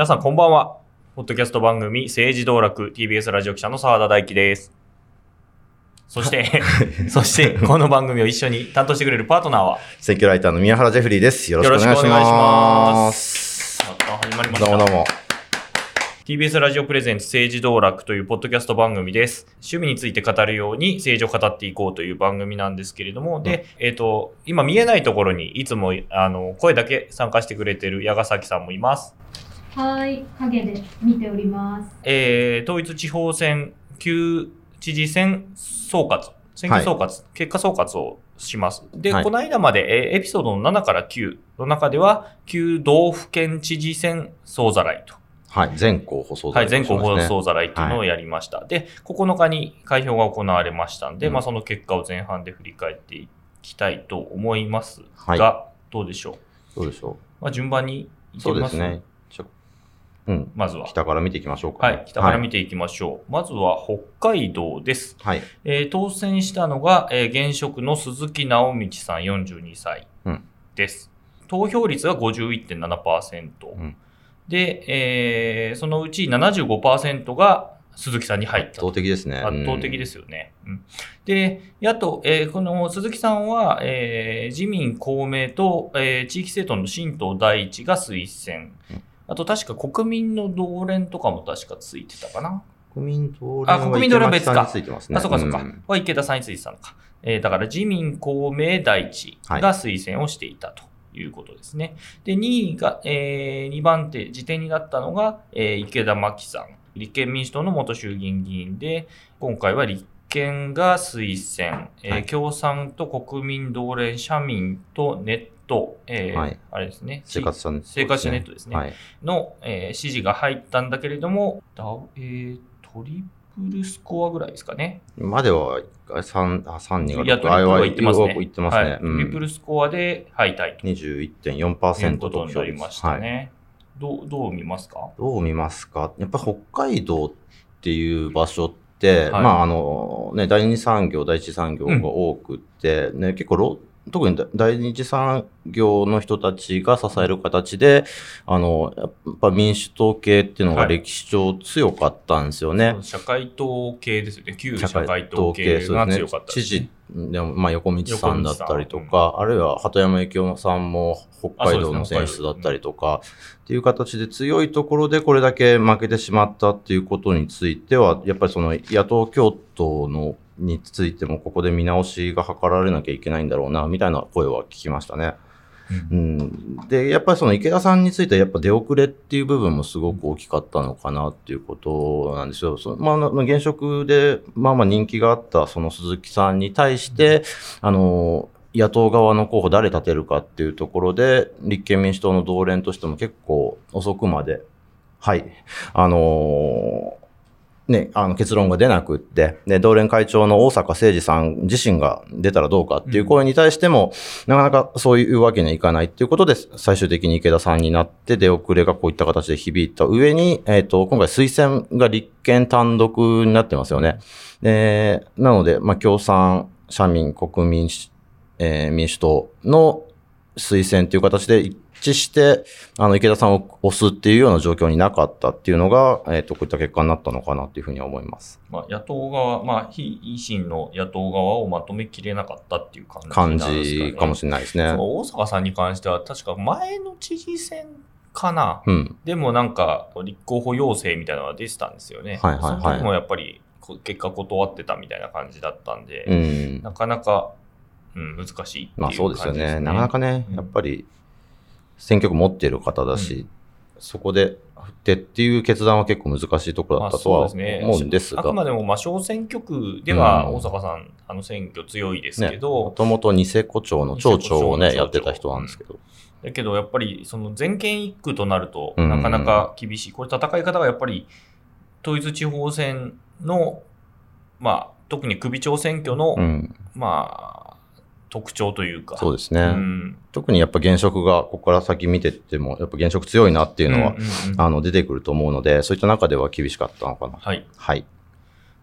皆さんこんばんは。ポッドキャスト番組政治道楽 TBS ラジオ記者の澤田大樹です。そして、そして、この番組を一緒に担当してくれるパートナーは、選挙ライターの宮原ジェフリーです。よろしくお願いしよろしくお願いしま。ますまた始まりました。どうもどうも。TBS ラジオプレゼンツ政治道楽というポッドキャスト番組です。趣味について語るように政治を語っていこうという番組なんですけれども、で、えっ、と、今見えないところにいつも、あの、声だけ参加してくれてる矢ヶ崎さんもいます。はい、影で見ております。えー、統一地方選、旧知事選総括、選挙総括、結果総括をします。で、はいこの間まで、えーエピソードの7から9の中では、旧道府県知事選総ざらいと。はい。全校放送はい、全国放ね送ざらいっていうのをやりました。で、9日に開票が行われましたんで、うんまあその結果を前半で振り返っていきたいと思いますはいが、どうでしょう？どうでしょまあ順番にう。そういけまですすね。うん。まずは。北から見ていきましょうか。はい、北から見ていきましょう。まずは北海道です。はい。えー当選したのが、えー現職の鈴木直道さん42歳うんです。投票率が51.7%。うんで、えーそのうち75%が鈴木さんに入った圧倒的ですね。圧倒的ですすよね。うんで、野党、えーこの鈴木さんは、えー自民、公明と、えー地域政党の新党第一が推薦うん。あと確か国民の同連とかも確かついてたかな。国民党あ国民党連は別かついてますね。あ、そうかそうか。んは池田さんについてたのか。えーだから自民、公明、第一が推薦をしていたということですね。で、2位が、え2番手、時点になったのが、えー池田真紀さん。立憲民主党の元衆議院議員で、今回は立憲が推薦、えーはい共産と国民同連、社民とネット、えーはいあれですね。生活者ネットですね。生活者ネットですねはい。の、えー指示が入ったんだけれども、だえートリプルスコアぐらいですかね。までは、3、あ、3、2がいや、トリプルは言ってますね。言ってますね。はいうんトリプルスコアで敗退という21.4%ことになりましたはいね。どう、どう見ますか？どう見ますか？やっぱ北海道っていう場所って、はいまああのね、第二産業、第一産業が多くって、ね、結構ろ特に第二次産業の人たちが支える形で、あの、やっぱ民主党系っていうのがはい歴史上強かったんですよね。社会党系ですよね。旧社会党系がそうですね強かったね。知事でも、まあ、横道さんだったりとか、あるいは鳩山幸夫さんも北海道の選出だったりとか、っていう形で強いところでこれだけ負けてしまったっていうことについては、やっぱりその野党共闘のについてもここで見直しが図られなきゃいけないんだろうな、みたいな声は聞きましたね。うん、で、やっぱりその池田さんについてはやっぱ出遅れっていう部分もすごく大きかったのかなっていうことなんですよ。そのまあ、現職でまあまあ人気があったその鈴木さんに対して、あの、野党側の候補誰立てるかっていうところで、立憲民主党の同連としても結構遅くまで、はい、あのね、あの結論が出なくって、で、同連会長の大阪誠二さん自身が出たらどうかっていう声に対しても、なかなかそういうわけにはいかないっていうことで、最終的に池田さんになって、出遅れがこういった形で響いた上に、えっ、と、今回推薦が立憲単独になってますよね。で、なので、まあ、共産、社民、国民、えー民主党の推薦という形で一致して、あの、池田さんを押すっていうような状況になかったっていうのが、えっ、と、こういった結果になったのかなっていうふうには思います。まあ、野党側、まあ、非維新の野党側をまとめきれなかったっていう感じ感なんですかね。じかもしれないですね大阪さんに関しては、確か前の知事選かな。うん。でもなんか、立候補要請みたいなのが出てたんですよね。はいはいはいその時もやっぱり、こ結果断ってたみたいな感じだったんで、うん。なかなか、うん、難しいっていうまあそうですよね。なかなかね、うんやっぱり選挙区持っている方だし、そこで振ってっていう決断は結構難しいところだったとは思うんですが、あくまでも、まあ、小選挙区では、うん。大阪さん、あの選挙強いですね、もけど、ともとニセコ町の町長をね、やってた人なんですけど。だけど、やっぱり、その全県一区となると、うん。なかなか厳しい。これ、戦い方がやっぱり、統一地方選の、まあ、特に首長選挙の、うん。まあ、特徴というか。そうですね。うん特にやっぱ現職が、ここから先見てっても、やっぱ現職強いなっていうのは、あの、出てくると思うので、そういった中では厳しかったのかな。はい。はい。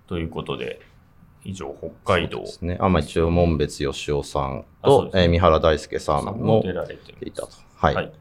ということで、以上、北海道ですね。あ、まあ一応、門別義雄さんと、ねえー三原大輔さんもも出られていたと。は。はいい。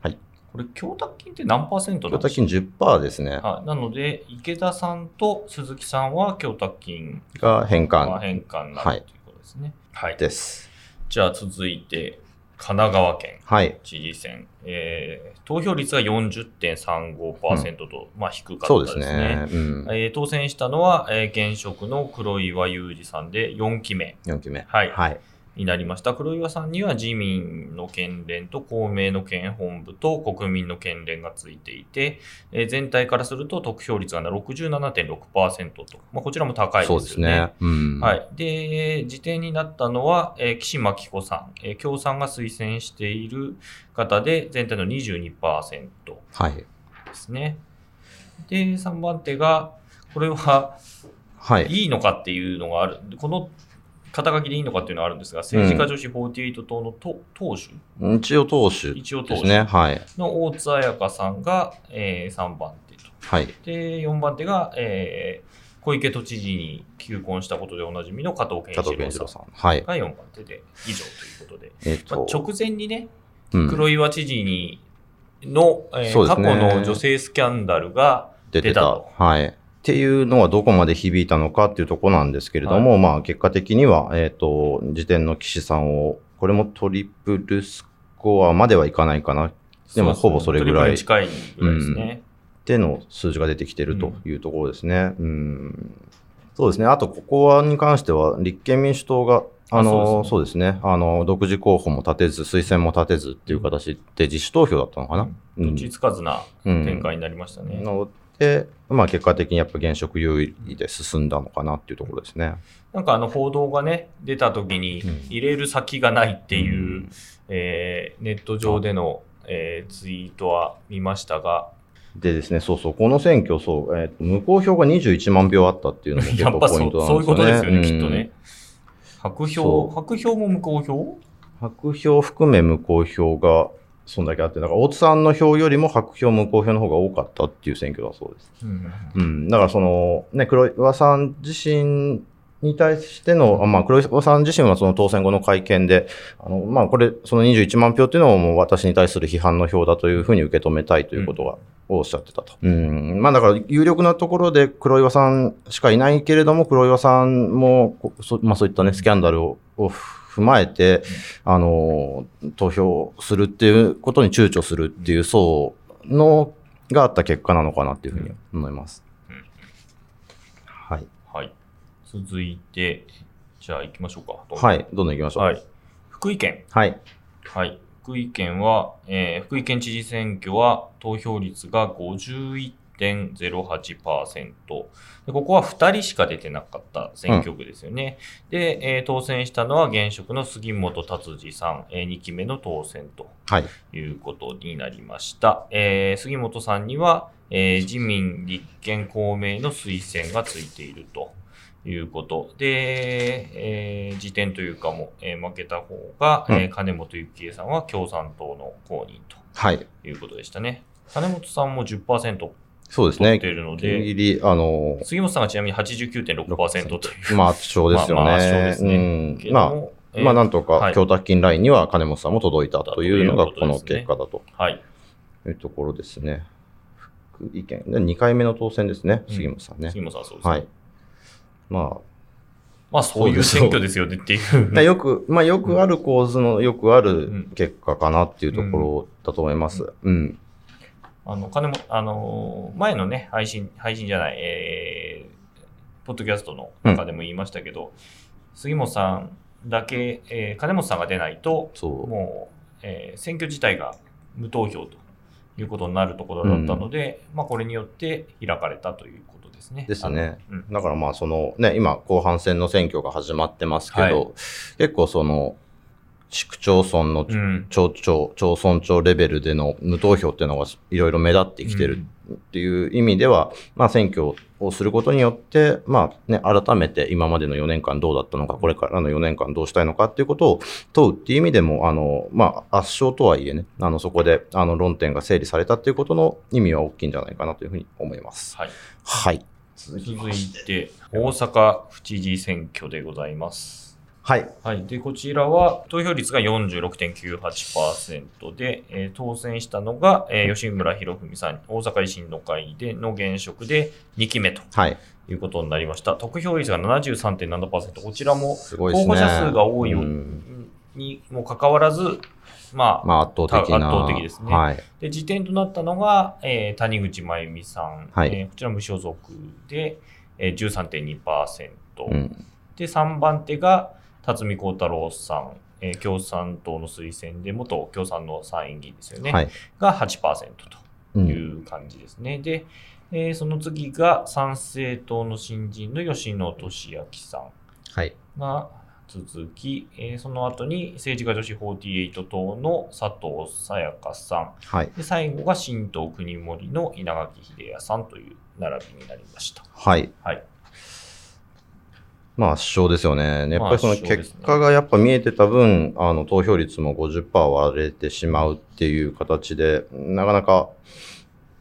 はい。これ、供託金って何パーセントな供託金10%ですね。はい、なので、池田さんと鈴木さんは供託金が返還が返還になる、はいということですね。はい。です。じゃあ続いて、神奈川県はい。知事選、えー投票率が40.35%と、まあ低かったですすね。ね。うん。えー当選したのは、えー現職の黒岩祐二さんで4期目4期目。はいはい。になりました。黒岩さんには自民の県連と公明の県本部と国民の県連がついていて、えー全体からすると得票率が67.6%と、まあ、こちらも高いですよね。そうですね。うん。はい。で、時点になったのは、えー岸真紀子さん、えー共産が推薦している方で、全体の22%はい。ですね。で、3番手が、これははい。いいのかっていうのがある。この肩書きでいいのかっていうのがあるんですが、政治家女子48党の党党首一応党首一応党首ですね。はい。の大津彩香さんが、え3番手と。はい。で、4番手が、えー小池都知事に求婚したことでおなじみの加藤健一郎さん。はい。が4番手で以上ということで、えっと、まあ直前にね、うん黒岩知事にの、えーね去の女性スキャンダルが出てた。出たとはい。っていうのはどこまで響いたのかっていうところなんですけれども、まあ結果的には、えっ、と、時点の岸さんを、これもトリプルスコアまではいかないかな。でもほぼそれぐらいトリプルに近いぐらいですね。での数字が出てきてるというところですね。うん。そうですね。あと、ここはに関しては、立憲民主党が、あの、あそうですね。あの、独自候補も立てず、推薦も立てずっていう形で自主投票だったのかな。うんどっちつかずなうん展開になりましたね。なので、まあ結果的にやっぱ現職優位で進んだのかなっていうところですね。なんかあの報道がね、出た時にうん。入れる先がないっていう、うん。えーネット上での、えーツイートは見ましたが、でですね、そうそう、この選挙、そう、えーと無効票が21万票あったっていうのも結 やっぱそう構ポイントなんそういうことですよね、うん。きっとね。白そ票、う。白票も無効票？白票含め無効票がそんだけあって、だから大津さんの票よりも白票無効票の方が多かったっていう選挙だそうです。うんうん。だからその、ね、黒岩さん自身に対しての、あまあ、黒岩さん自身はその当選後の会見で、あの、まあ、これ、その21万票っていうのをもう私に対する批判の票だというふうに受け止めたいということが、をおっしゃってたと。うん。まあ、だから、有力なところで黒岩さんしかいないけれども、黒岩さんも、こそまあ、そういったね、スキャンダルを、を踏まえて、あの、投票するっていうことに躊躇するっていう層の、があった結果なのかなっていうふうに思います。うんはい。はい。続いて、じゃあ行きましょうか。はい。どんどん行きましょう。はい。福井県。はい。はい。福井県は、えー福井県知事選挙は投票率が51.08%。でここは2人しか出てなかった選挙区ですよね。で、えー当選したのは現職の杉本達治さん、え2期目の当選とはい。いうことになりました。えー杉本さんには、えー自民、立憲、公明の推薦がついているということで、えー時点というかも、えー負けた方が、うんえー金本幸恵さんは共産党の公認はい。ということでしたね。金本さんも10%そうですね取って。いるのギリで、ギリ、あの、杉本さんがちなみに89.6%という。まあ、圧勝ですよね。まあまあ圧勝ですねうんまもあ、まあ、なんとはいか、供託金ラインには金本さんも届いたというのが、この結果だとはい。いうところですね。福井県。で、2回目の当選ですね、うん杉本さんね。杉本さんはそうですね。はい。ままあそういう選挙ですよねっていう。あ、よく、まあ、よくある構図のよくあうるん結果かなっていうところだと思います。うん。あの、金も、あのー、前のね、配信、配信じゃない、えー、ポッドキャストの中でも言いましたけど、杉本さんだけ、えー、金本さんが出ないと。もう、えー選挙自体が無投票ということになるところだったので、まあ、これによって開かれたということですね。ですね。うんだからまあそのね、今後半戦の選挙が始まってますけど、はい結構その市区町村のうん。町長、町村長レベルでの無投票っていうのがいろいろ目立ってきてるっていう意味では、まあ選挙をすることによって、まあね、改めて今までの4年間どうだったのか、これからの4年間どうしたいのかっていうことを問うっていう意味でも、あの、まあ圧勝とはいえね、あのそこであの論点が整理されたっていうことの意味は大きいんじゃないかなというふうに思います。はい。はい。続いて、大阪府知事選挙でございます。はい。はい。で、こちらは投票率が46.98%で、えー、当選したのが、えー、吉村博文さん、大阪維新の会での現職で2期目と。はい。いうことになりました。得票率が73.7%。こちらも候補者数が多いにもかかわらず、まあ、まあ、圧倒的な。圧倒的ですね。はい、で、時点となったのが、えー、谷口真由美さん。はい、えー、こちら無所属で、えー、13.2%。うん、で、3番手が、辰巳幸太郎さん。えー、共産党の推薦で、元共産の参院議員ですよね。はい、が8%という感じですね。うん、で、えー、その次が参政党の新人の吉野俊明さんが続き、えー、その後に政治家女子48党の佐藤さやかさん、はい、で最後が新党国森の稲垣秀也さんという並びになりました。はい。はい。まあ、圧勝ですよね。やっぱりその結果がやっぱ見えてた分、あの、投票率も50%割れてしまうっていう形で、なかなか、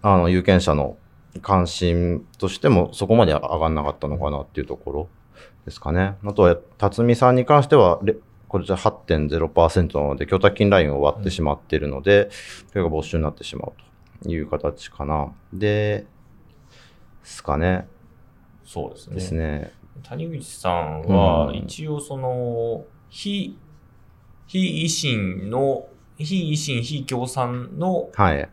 あの、有権者の関心としてもそこまで上がんなかったのかなっていうところですかね。あとは、辰巳さんに関しては、これじゃ8.0%なので、供託金ラインを割ってしまっているので、それが没収になってしまうという形かな。で、ですかね。そうですね。ですね。谷口さんは、一応その、非、非維新の、非維新、非共産の、はい。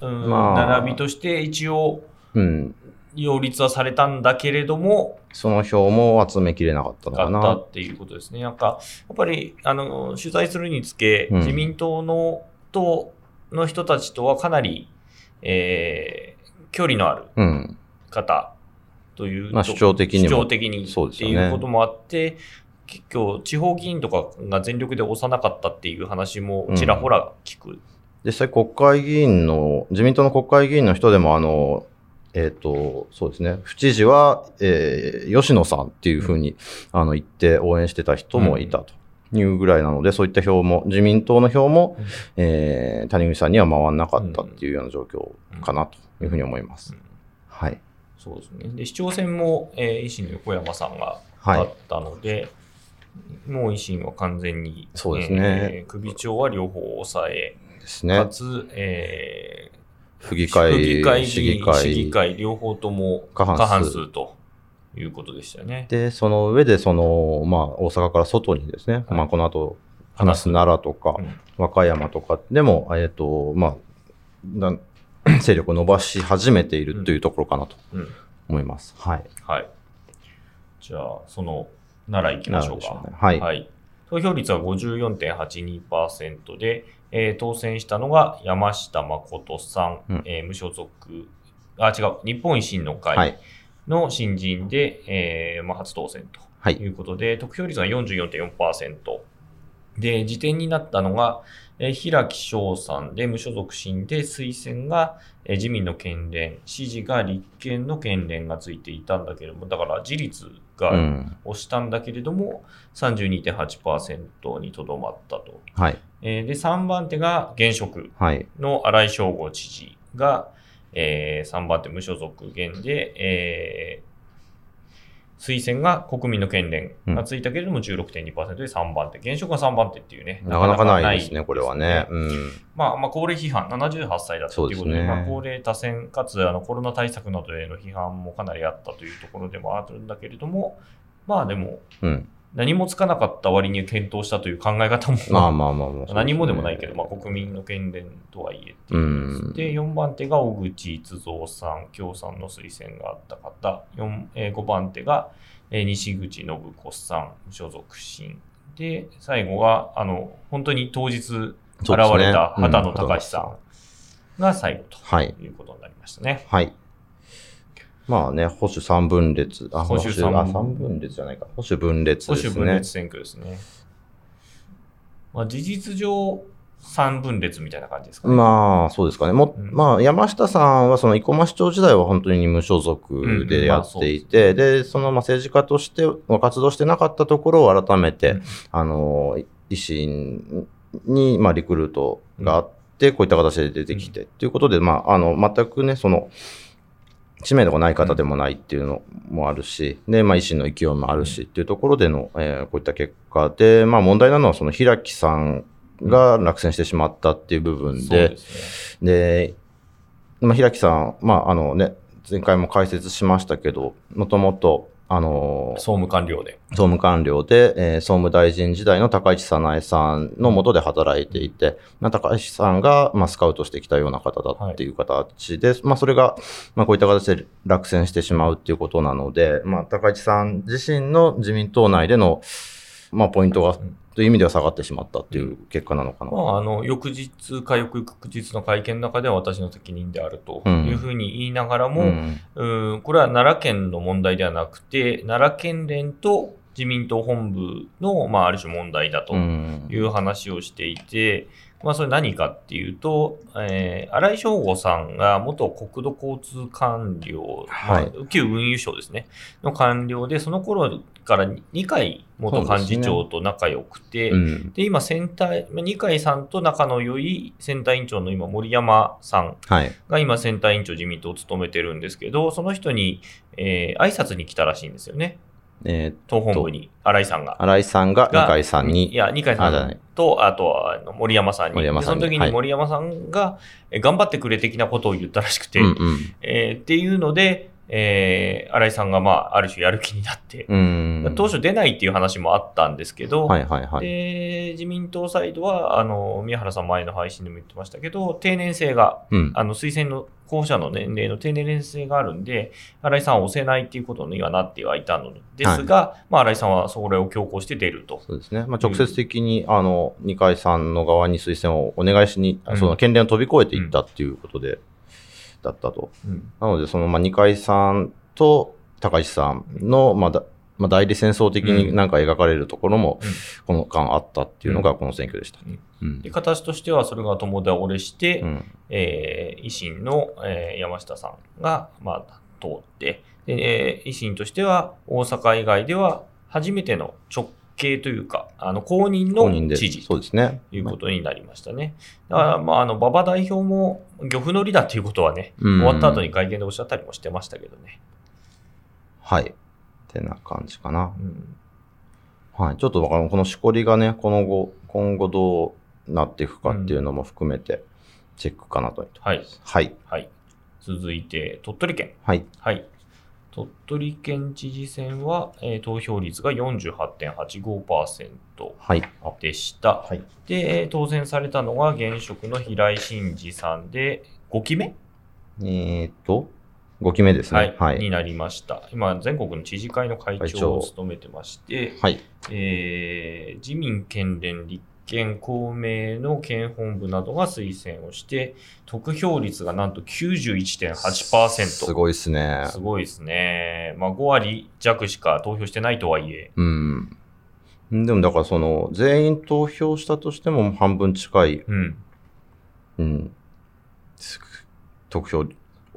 うん、まあ、並びとして一応、うん。擁立はされたんだけれども、その票も集めきれなかったのかな。っていうことですね。なんか、やっぱり、あの、取材するにつけ、自民党の、と、の人たちとはかなり、えー、距離のある方という、まあ、主張的に主張的にっていうこともあって、結構地方議員とかが全力で押さなかったっていう話もちらほら聞く。うん、実際国会議員の、自民党の国会議員の人でもあの、えっ、ー、と、そうですね。府知事は、えー、吉野さんっていうふうに、あの、言って応援してた人もいたというぐらいなので、うん、そういった票も、自民党の票も、うん、えー、谷口さんには回らなかったっていうような状況かなというふうに思います。はい。そうですね。で、市長選も、えー、維新の横山さんが勝ったので、はい、もう維新は完全に、そうですね。えー、首長は両方抑え、ですね。かつ、えー、府議会、府議会市議会、市議会両方とも過半数ということでしたね。で、その上で、その、まあ、大阪から外にですね、はい、まあ、この後、話す奈良とか、うん、和歌山とかでも、えっ、ー、と、まあ、勢力を伸ばし始めているというところかなと思います。はい。はい。じゃあ、その、奈良行きましょうか。うね、はい、はい。投票率は54.82%で、えー、当選したのが山下誠さん、うん、えー、無所属、あ、違う、日本維新の会の新人で、はい、えー、まあ、初当選ということで、はい、得票率が44.4%。で、時点になったのが、えー、平木翔さんで無所属新で推薦が、えー、自民の県連、支持が立憲の県連がついていたんだけれども、だから自立が押したんだけれども、うん、32.8%にとどまったと。はい。えー、で、3番手が現職の新井翔吾知事が、はい、えー、3番手無所属現で、え推薦が国民の権連がついたけれども16.2%で3番手、現職が3番手っていうね、なかなかないですね、これはね。うん、まあ、まあ、高齢批判、78歳だったということで、でね、まあ、高齢多選かつあのコロナ対策などへの批判もかなりあったというところでもあるんだけれども、まあでも、うん何もつかなかった割に検討したという考え方も、まあまあまあまあ、何もでもないけど、まあ国民の権連とはいえって。いうで、4番手が小口逸三さん、共産の推薦があった方、4えー、5番手が、えー、西口信子さん、所属新。で、最後は、あの、本当に当日現れた畑野隆さんが最後とい。うことになりましたね。はい、はいまあね、保守三分裂。あ、保守三分裂じゃないか。保守分裂ですね。保守分裂選挙ですね。まあ、事実上、三分裂みたいな感じですかね。まあ、そうですかね。も、うん、まあ、山下さんは、その、生駒市長時代は本当に無所属でやっていて、うんまあ、で、その、まあ、政治家として活動してなかったところを改めて、うん、あの、維新に、まあ、リクルートがあって、こういった形で出てきて、ということで、まあ、あの、全くね、その、知名度がない方でもないっていうのもあるし、で、まあ、維新の勢いもあるしっていうところでの、えーこういった結果で、まあ、問題なのは、その平木さんが落選してしまったっていう部分で、で、まあ、平木さん、まあ、あのね、前回も解説しましたけど、もともと、あのね。総務官僚で。総務官僚で、えー総務大臣時代の高市早苗さんの下で働いていて、まあ、高市さんが、まあ、スカウトしてきたような方だっていう形で、まあ、それが、まあ、こういった形で落選してしまうっていうことなので、まあ、高市さん自身の自民党内での、まあ、ポイントが、んという意味では下がってしまったっていう結果なのかな。まあ、あの、翌日か翌々日の会見の中では私の責任であるとうん。いうふうに言いながらも、うん。うん、これは奈良県の問題ではなくて、奈良県連と自民党本部の、まあ、ある種問題だとうん。いう話をしていて、まあ、それ何かっていうと、えー、新井翔吾さんが元国土交通官僚、はいまあ、旧運輸省ですね、の官僚で、その頃から2回元幹事長と仲良くて、うんで、今、選対、まあ二階さんと仲の良い選対委員長の今、森山さんはい。が今、選対委員長自民党を務めてるんですけど、その人に、えー、挨拶に来たらしいんですよね。えー党本部に、新井さんが。新井さんが二が階さんに、いや、二階さんと、あとはあの森山さんに。森山さんその時はい。に森山さんが、え頑張ってくれ的なことを言ったらしくて、うんうん。えーっていうので、えー、新井さんが、まあ、ある種やる気になって、うん。当初出ないっていう話もあったんですけど、はいはいはい。で、自民党サイドは、あの、宮原さん前の配信でも言ってましたけど、定年制が、うん。あの、推薦の候補者の年齢の定年制があるんで、新井さんは押せないっていうことにはなってはいたのですが、まあ、新井さんはそれを強行して出ると。そうですね。まあ、直接的に、あの、二階さんの側に推薦をお願いしに、うんその権限を飛び越えていったっていうことで、だったと。うんなので、その、まあ、二階さんと高市さんの、まあ、だまあ、代理戦争的になんか描かれるところもうん、この間あったっていうのがこの選挙でした。うんうんで。形としてはそれが共倒れして、うん。えー維新の、えー山下さんが、まあ、通ってで、えー維新としては大阪以外では初めての直系というか、あの公認。の知事。ということになりましたね。だから、まあ、あの、馬場代表も漁夫乗りだということはね、うん終わった後に会見でおっしゃったりもしてましたけどね。はい。ってな感じかな。うんはい。ちょっとわかんこのしこりがね、この後、今後どうなっていくかっていうのも含めて、チェックかなと。はい。はい。はい。続いて、鳥取県。はい。はい。鳥取県知事選は、えー投票率が48.85%はい。でした。はい。で、えー当選されたのが現職の平井真二さんで、5期目、えーっと、5期目ですね。はい。になりました。今、全国の知事会の会長を務めてまして、はい。えー自民、県連、立憲、公明の県本部などが推薦をして、得票率がなんと91.8%。すごいですね。すごいですね。まあ、5割弱しか投票してないとはいえ、うん。でもだからその、全員投票したとしても半分近い、うん。うん、す得票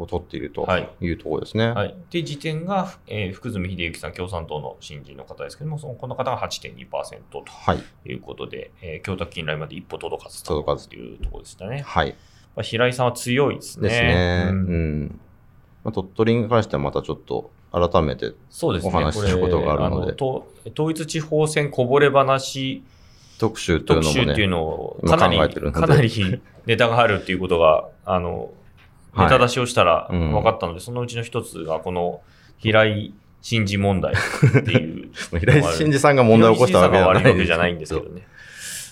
を取っているとはいいうところですね。はい。で、時点が、えー福住秀之さん、共産党の新人の方ですけども、そのこの方が8.2%とはい。いうことで、えー、供託金来まで一歩届かずと届かずというところでしたね。はい。まあ、平井さんは強いですね。ですね。ううんん。まあ、鳥取に関してはまたちょっと改めてそうですね。お話しすることがあるのでこれと統一地方選こぼれ話特集というのも特集っていうね、のを今かなり、かなりネタがあるっていうことが、あの、ネタ出しをしたらうん分かったので、そのうちの一つがこの平井真司問題っていう。平井真二さんが問題を起こしたわけじゃないわけじゃないんですけどね。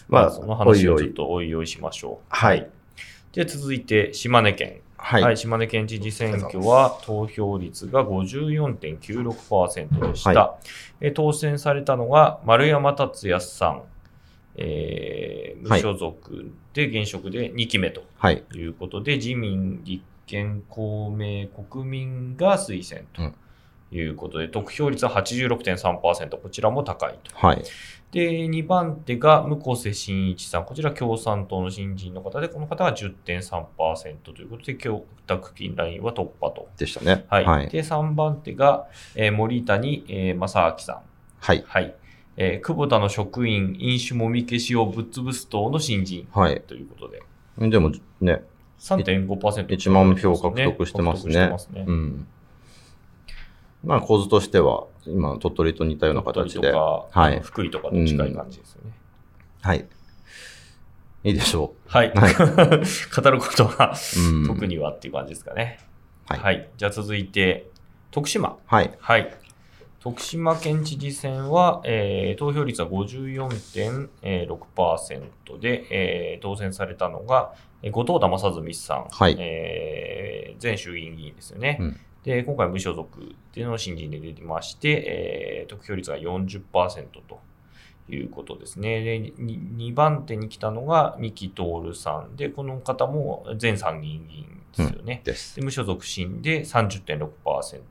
まあ、まあ、その話をちょっとおいおいしましょう。はい。で、続いて、島根県。はい。はい、島根県知事選挙は投票率が54.96%でした、はえー当選されたのが丸山達也さん、えー無所属で現職で2期目とはい。いうことで、自民、立憲、公明、国民が推薦ということで、得票率は86.3%、こちらも高いと。はい。で、2番手が向瀬真一さん。こちら共産党の新人の方で、この方が10.3%ということで、供託金ラインは突破と。でしたね。はい。はい。で、3番手が、えー森谷、えー正明さん。はい。はい。えー久保田の職員、飲酒もみ消しをぶっ潰す党の新人はい。ということで、でもね、3.5% 1万票獲得してますね獲得してますねうん。まあ構図としては、今、鳥取と似たような形で。はい福井とかと近い感じですよね。はい。いいでしょはい。はい 語ることは、う。うん。特にはっていう感じですかね。はいはい。じゃあ続いて、徳島。はい。はい。徳島県知事選は、えー投票率は54.6%で、えー当選されたのが、えー後藤田正純さん、はいえー前衆議院議員ですよね。うんで、今回無所属っていうのを新人で出てまして、えー得票率が40%ということですね。で、2番手に来たのが三木徹さんで、この方も前参議院議員ですよね。です。で無所属新で30.6%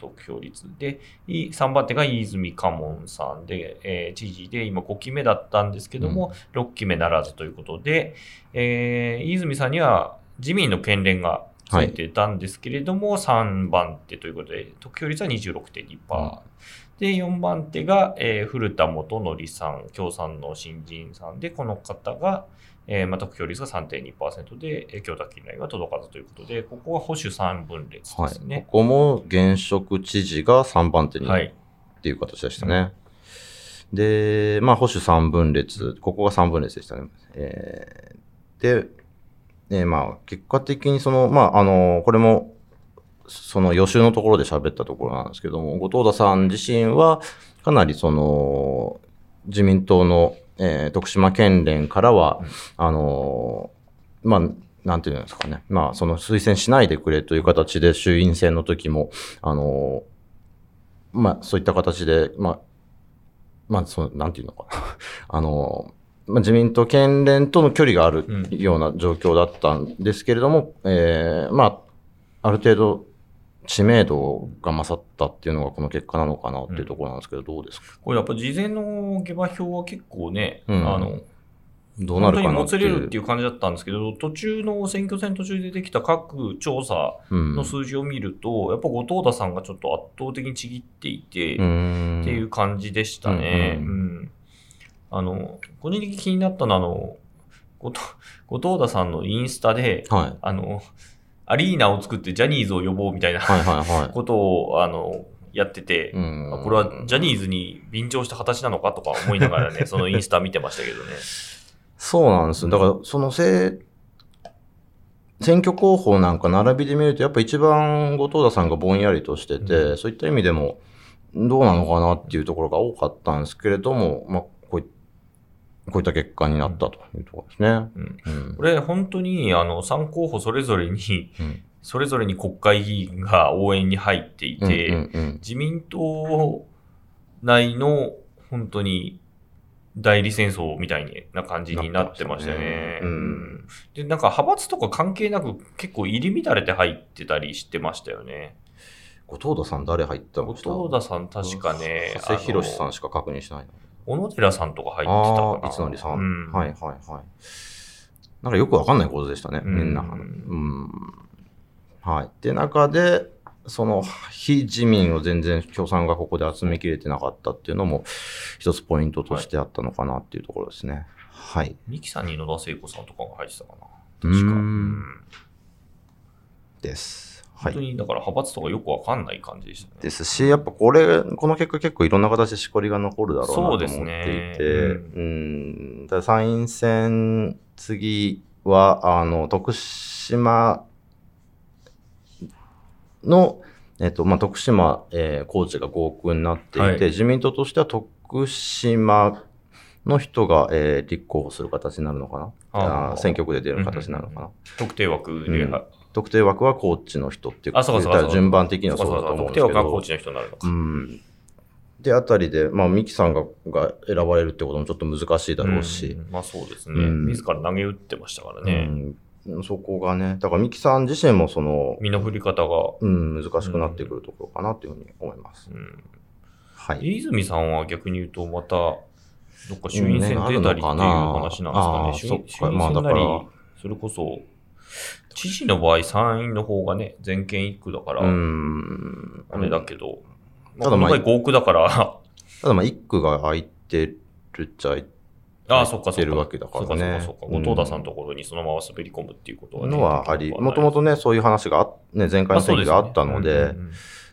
得票率で、い3番手が飯泉家門さんで、えー知事で今5期目だったんですけども、6期目ならずということで、えー飯泉さんには自民の県連がついてたんですけれども、3番手ということで、得票率は26.2%。うん。で、4番手が、えー古田元則さん、共産の新人さんで、この方が、えーまあ、得票率が3.2%で、えー、京都近来は届かずということで、ここは保守3分裂ではい。すね。ここも現職知事が3番手にはい。っていう形でしたね。で、まあ、保守3分裂、ここが3分裂でしたね。えーで、えーまあ、結果的にその、まあ、あの、これも、その予習のところで喋ったところなんですけども、後藤田さん自身は、かなりその、自民党の、えー徳島県連からは、うんあの、まあ、なんていうんですかね。まあ、その推薦しないでくれという形で衆院選の時も、あの、まあ、そういった形で、まあ、まあ、その、なんていうのかな。あの、まあ、自民党県連との距離があるうんような状況だったんですけれども、えーまあ、ある程度、知名度が勝ったっていうのがこの結果なのかなっていうところなんですけど、どうですか？これやっぱ事前の下馬評は結構ね、うん。あの、どうな本当にもつるかなっていう。れるっていう感じだったんですけど、途中の選挙戦途中でできた各調査うん。の数字を見ると、やっぱ後藤田さんがちょっと圧倒的にちぎっていて、っていう感じでしたね。ううんん。あの、個人的に気になったのは、あの、後藤後藤田さんのインスタで、はい。あの、アリーナを作ってジャニーズを呼ぼうみたいな。ことを、あの、やってて、これはジャニーズに便乗した形なのかとか思いながらね、そのインスタ見てましたけどね。そうなんですよ。だから、そのせ選挙候補なんか並びで見ると、やっぱ一番後藤田さんがぼんやりとしてて、うそういった意味でも、どうなのかなっていうところが多かったんですけれども、まあ、こういった結果になったというところですね。うんうんこれ本当に、あの、3候補それぞれに、うんそれぞれに国会議員が応援に入っていて、自民党内の本当に代理戦争みたいな感じになってましたよね。で、なんか派閥とか関係なく結構入り乱れて入ってたりしてましたよね。後藤田さん誰入った？の後藤田さん確かね、長谷博さんしか確認してないの。小野寺さんとか入ってたいつのりさん。うんはいはいはい。なんかよくわかんない構図でしたね、うんみんな。うん。はい。って中で、その、非自民を全然共産がここで集めきれてなかったっていうのも、一つポイントとしてあったのかなっていうところですね。はい。三木さんに野田聖子さんとかが入ってたかな。う確か。ーうんんです。はい本当。に、だから派閥とかよくわかんない感じでしたね。ですし、やっぱこれ、この結果結構いろんな形でしこりが残るだろうなと思っていて、そうね。うん、ただ参院選、次は、あの、徳島の、えっと、まあ、徳島、えー、高知が合区になっていて、はい。自民党としては徳島の人が、えー立候補する形になるのかな。あ選挙区で出る形になるのかな、特定枠で、うん特定枠は高知の人っていうあ、そうかそう順番的にはそそう。だと思うんですけど特定枠はコー。チの人になるのか。うん。で、あたりで、まあ、ミキさんがが選ばれるってこともちょっと難しいだろうし、んまあそうですね。うん自ら投げ打ってましたからうね。んそこがね、だからミキさん自身もその、身の振り方が。うん、難しくなってくるところかなというふうに思います。うんはい。飯泉さんは逆に言うと、また、どっか衆院選出たりっていう話なんですかね。ね衆院まあだから選なり、それこそ、知事の場合、参院の方がね、全県一区だから、うん。あれだけど、まあ、ただまあこの場合合区だから、ただまあ、一区が空いてるっちゃ空いああ、そっかそっか。てるわけだからねそっかそっかそっか。うん後藤田さんのところにそのまま滑り込むっていうことはね。のはあり、もともとね、そういう話があ、ね、前回の選挙があったので、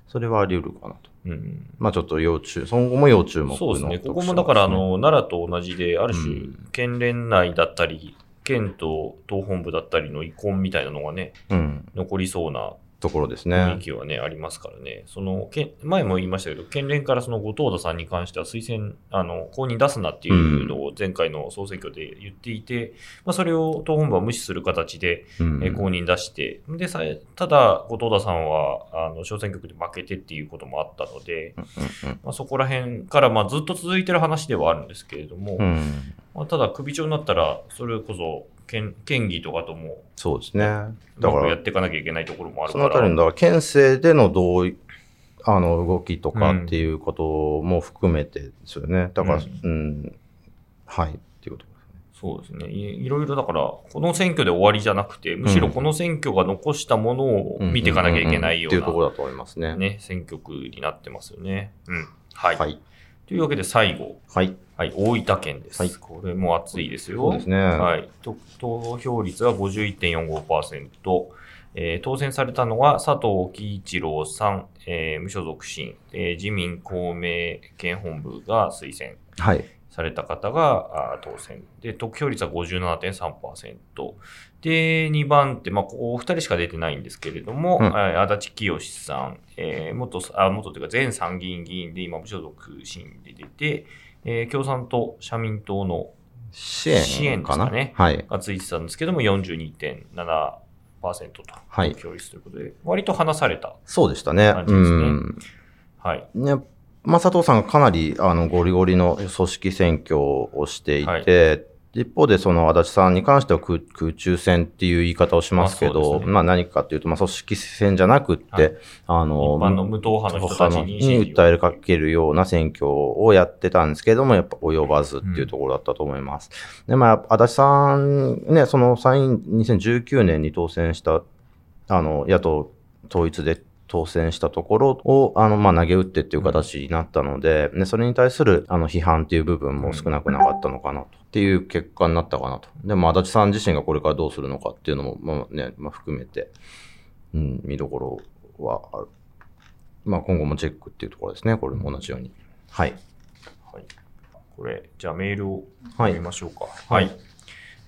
それはあり得るかなと。うん。まあちょっと要注、今後も要注目のそうですね。ここもだから、あの、奈良と同じで、ある種うん、県連内だったり、県と党本部だったりの遺恨みたいなのがね、うん、残りそうなところです雰囲ね。気はね、ありますからね。その、県前も言いましたけど、県連からその後藤田さんに関しては推薦、あの、公認出すなっていうのを前回の総選挙で言っていて、まあ、それを党本部は無視する形で、うんえー公認出して、で、さえただ、後藤田さんは、あの、小選挙区で負けてっていうこともあったので、うんうんまあ、そこら辺から、まあ、ずっと続いてる話ではあるんですけれども、うん、まあ、ただ、首長になったら、それこそ県、県議とかとも、そうですね。うだからやっていかなきゃいけないところもあるそのあたりから、の、だから県政での同意、あの、動きとかっていうことも含めてですよね。だから、ううん、はい、っていうことですね。そうですねい。いろいろだから、この選挙で終わりじゃなくて、むしろこの選挙が残したものを見ていかなきゃいけないよっていうとこうろだと思いますね。な、ね、選挙区になってますよね。うん。はい。はい。というわけで最後、はい。はい、大分県です。はいこれも熱いですよ。そうですね。はい。と投票率は51.45%。えー当選されたのは佐藤喜一郎さん、えー無所属新、えー自民公明県本部が推薦はい。された方が当選。で、得票率は57.3%。で、2番手、まあ、ここお二人しか出てないんですけれども、うんはい足立清さん、えー元、あ、元というか前参議院議員で今無所属新で出て、えー共産党、社民党の支援支援でかなすかねはい。がついてたんですけども、42.7%と、はい得票率ということで、割と離された。そうでしたね。感じですねうん。はい。ね、まあ、佐藤さんがかなり、あの、ゴリゴリの組織選挙をしていて、一方で、その、足立さんに関しては空空中戦っていう言い方をしますけど、ですね。まあ、何かっていうと、まあ、組織戦じゃなくって、はい。あの、一般の無党派の人たちに訴えかけるような選挙をやってたんですけども、やっぱ及ばずっていうところだったと思います。で、まあ、足立さん、ね、その参院2019年に当選した、あの、野党統一で当選したところを、あの、まあ、投げ打ってっていう形になったので、ね、それに対する、あの、批判っていう部分も少なくなかったのかなと。っていう結果になったかなと。でも、足立さん自身がこれからどうするのかっていうのも、まあね、まあ、含めて、うん、見どころはある。まあ、今後もチェックっていうところですね。これも同じように。はい。はい。これ、じゃあメールをはい読みましょうか。はい。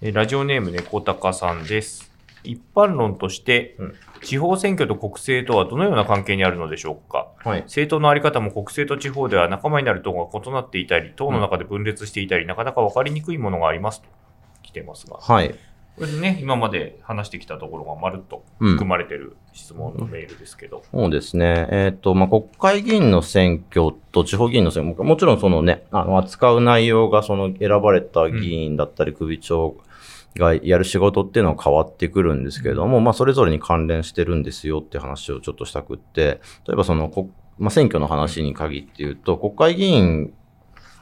えーラジオネーム猫高さんです。一般論として、うん地方選挙と国政とはどのような関係にあるのでしょうか？はい。政党のあり方も国政と地方では仲間になる党が異なっていたり、党の中で分裂していたり、なかなか分かりにくいものがありますと来てますが、こはい。れでね、今まで話してきたところがまるっとうん含まれてる質問のメールですけど、そうですね。えっ、と、まあ、国会議員の選挙と地方議員の選挙、もちろんそのね、あの、扱う内容がその選ばれた議員だったり首長がやる仕事っていうのは変わってくるんですけれども、まあ、それぞれに関連してるんですよって話をちょっとしたくって、例えばその、こまあ、選挙の話に限って言うと、国会議員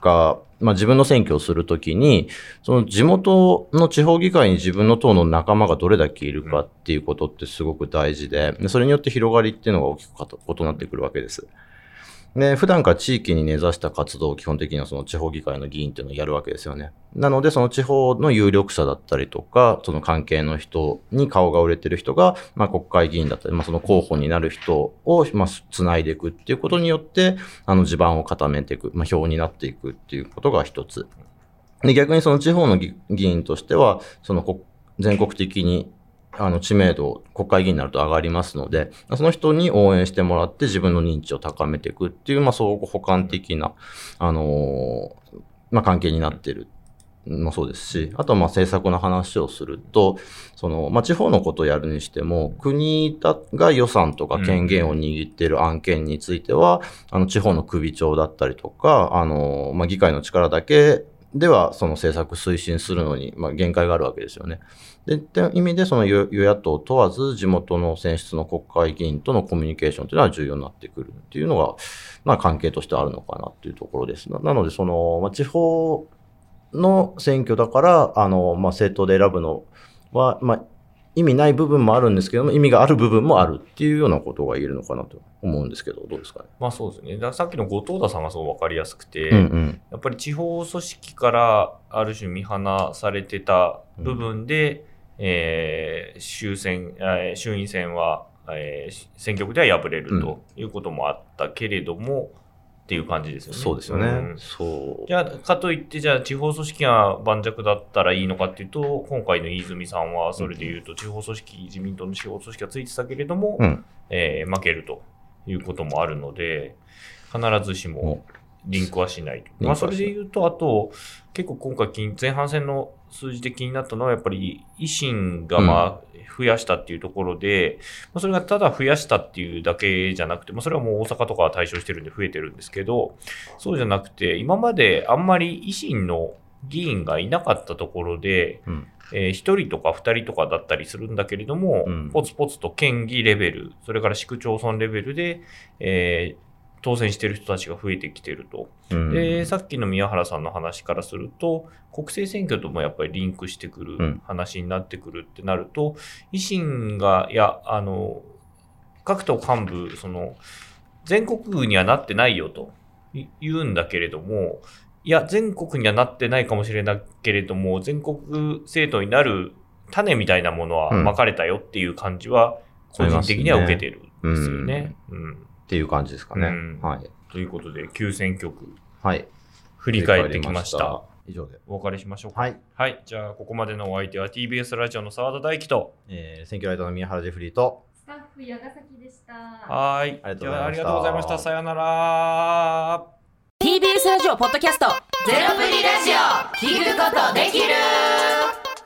が、まあ、自分の選挙をするときに、その地元の地方議会に自分の党の仲間がどれだけいるかっていうことってすごく大事で、でそれによって広がりっていうのが大きくかと異なってくるわけです。で、普段から地域に根ざした活動を基本的にはその地方議会の議員っていうのをやるわけですよね。なので、その地方の有力者だったりとか、その関係の人に顔が売れてる人が、まあ国会議員だったり、まあその候補になる人を、まあ、つないでいくっていうことによって、あの地盤を固めていく、まあ票になっていくっていうことが一つ。で、逆にその地方の議員としては、その全国的にあの知名度、国会議員になると上がりますので、その人に応援してもらって自分の認知を高めていくっていう、まあ、相互補完的な、あのーまあ、関係になっている。もそうですし、あとはまあ政策の話をすると、その、まあ、地方のことをやるにしても、国だが予算とか権限を握っている案件については、あの、地方の首長だったりとか、あの、まあ、議会の力だけでは、その政策推進するのに、まあ、限界があるわけですよね。で、っていう意味で、その与与野党問わず、地元の選出の国会議員とのコミュニケーションというのは重要になってくるっていうのが、まあ、関係としてあるのかなっていうところです。ななので、その、まあ、地方の選挙だから、あの、まあ、政党で選ぶのは、まあ、意味ない部分もあるんですけども、意味がある部分もあるっていうようなことが言えるのかなと思うんですけど、どうですかね？まあそうですね。ださっきの後藤田さんがそう分かりやすくて、うんうん。やっぱり地方組織からある種見放されてた部分で、えー衆選、えー衆院選はえー選挙区では敗れるということもあったけれども、っていう感じですよね。そうですよね。んそう。じゃあ、かといって、じゃあ、地方組織が盤石だったらいいのかっていうと、今回の飯泉さんは、それで言うと、地方組織、自民党の地方組織がついてたけれども、うん。えー負けるということもあるので、必ずしもリンクはしないと。まあ、それで言うと、あと、結構今回金、前半戦の数字で気になったのは、やっぱり維新がまあ増やしたっていうところで、まあ、それがただ増やしたっていうだけじゃなくて、まあ、それはもう大阪とかは対象してるんで増えてるんですけど、そうじゃなくて、今まであんまり維新の議員がいなかったところで、うん。えー、1人とか2人とかだったりするんだけれども、うんポツポツと県議レベル、それから市区町村レベルで、えー当選している人たちが増えてきていると。うん、で、さっきの宮原さんの話からすると、国政選挙ともやっぱりリンクしてくるうん。話になってくるってなると、維新が、いや、あの、各党幹部、その、全国区にはなってないよとい言うんだけれども、いや、全国にはなってないかもしれないけれども、全国政党になる種みたいなものはうん。まかれたよっていう感じは、個人的には受けてるんですよね。うんっていう感じですかね。うんはい。ということで、旧選挙区、はい。振り返ってきました。以上で。お別れしましょうか。はい。はい。じゃあ、ここまでのお相手は TBS ラジオの澤田大樹と。えー、選挙ライターの宮原ジェフリーと、スタッフ矢ヶ崎でした。はーい。ありがとうございましたじゃあありがとうございました。さよなら。TBS ラジオポッドキャストゼロプリラジオ聞くことできる